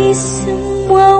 di semua